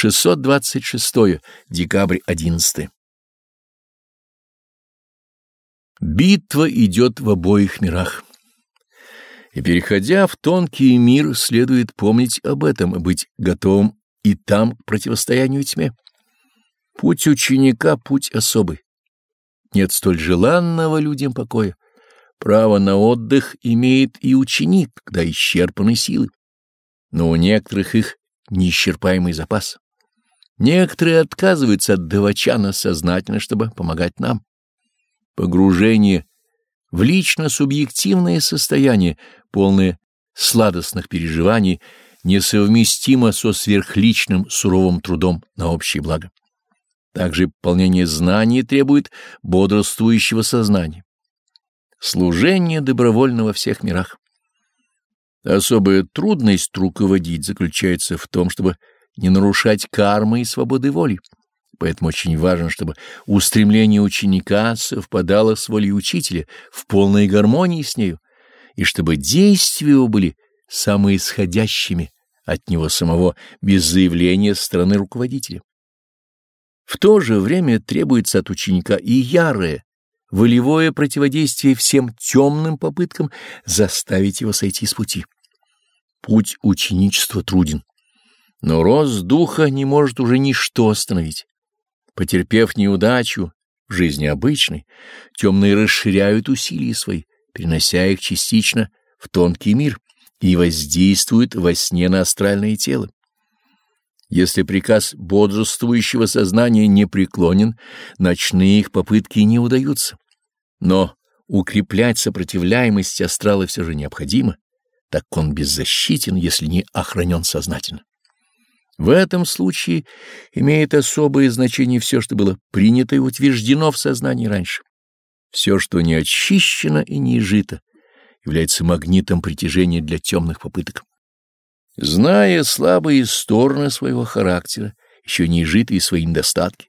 626. Декабрь 11. Битва идет в обоих мирах. И, переходя в тонкий мир, следует помнить об этом и быть готовым и там к противостоянию тьме. Путь ученика — путь особый. Нет столь желанного людям покоя. Право на отдых имеет и ученик, когда исчерпаны силы. Но у некоторых их неисчерпаемый запас. Некоторые отказываются от давачана сознательно, чтобы помогать нам. Погружение в лично-субъективное состояние, полное сладостных переживаний, несовместимо со сверхличным суровым трудом на общее благо. Также пополнение знаний требует бодрствующего сознания. Служение добровольно во всех мирах. Особая трудность руководить заключается в том, чтобы не нарушать кармы и свободы воли. Поэтому очень важно, чтобы устремление ученика совпадало с волей учителя в полной гармонии с нею, и чтобы действия его были самоисходящими от него самого, без заявления стороны руководителя. В то же время требуется от ученика и ярое, волевое противодействие всем темным попыткам заставить его сойти с пути. Путь ученичества труден, но рост духа не может уже ничто остановить. Потерпев неудачу в жизни обычной, темные расширяют усилия свои, перенося их частично в тонкий мир и воздействуют во сне на астральное тело. Если приказ бодрствующего сознания не преклонен, ночные их попытки не удаются. Но укреплять сопротивляемость астрала все же необходимо, так он беззащитен, если не охранен сознательно. В этом случае имеет особое значение все, что было принято и утверждено в сознании раньше. Все, что не очищено и не изжито, является магнитом притяжения для темных попыток. Зная слабые стороны своего характера, еще не изжитые свои недостатки,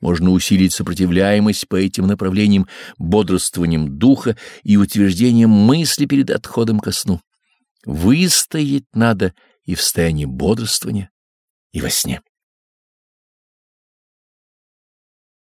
можно усилить сопротивляемость по этим направлениям бодрствованием духа и утверждением мысли перед отходом ко сну. Выстоять надо и в состоянии бодрствования, и во сне.